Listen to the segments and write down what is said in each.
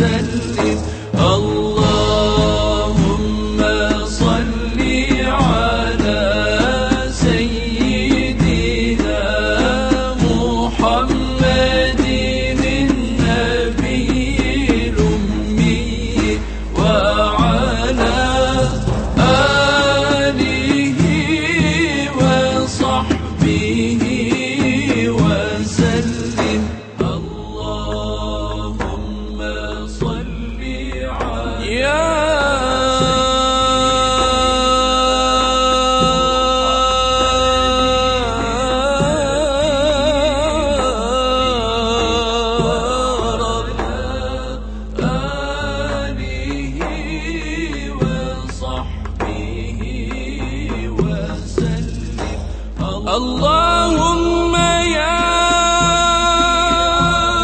وسلم اللهم يا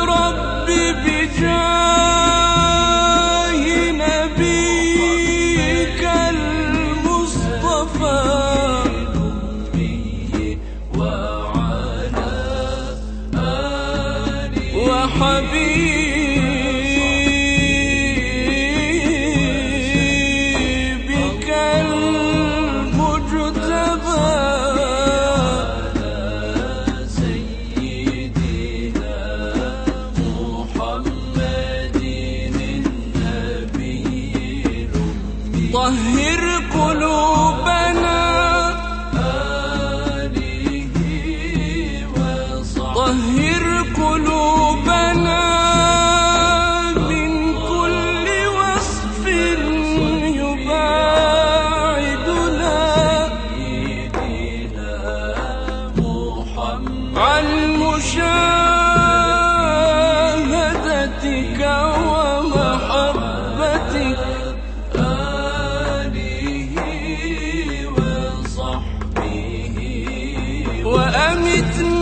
رب بجاه نبيك المصطفى وعلى آله وحبيبك طهر قلوبنا من كل وصف يباعدنا. سيدنا محمد عن مشاهدتك ومحبتك. آله وصحبه. وأمتنا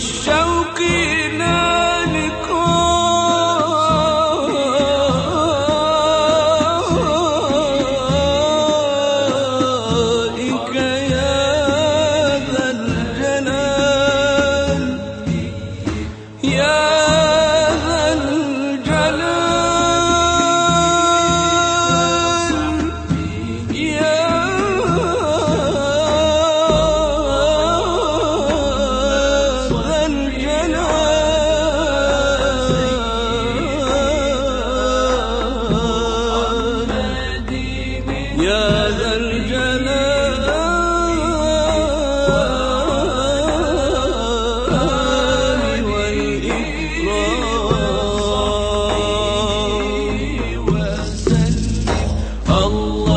show. الله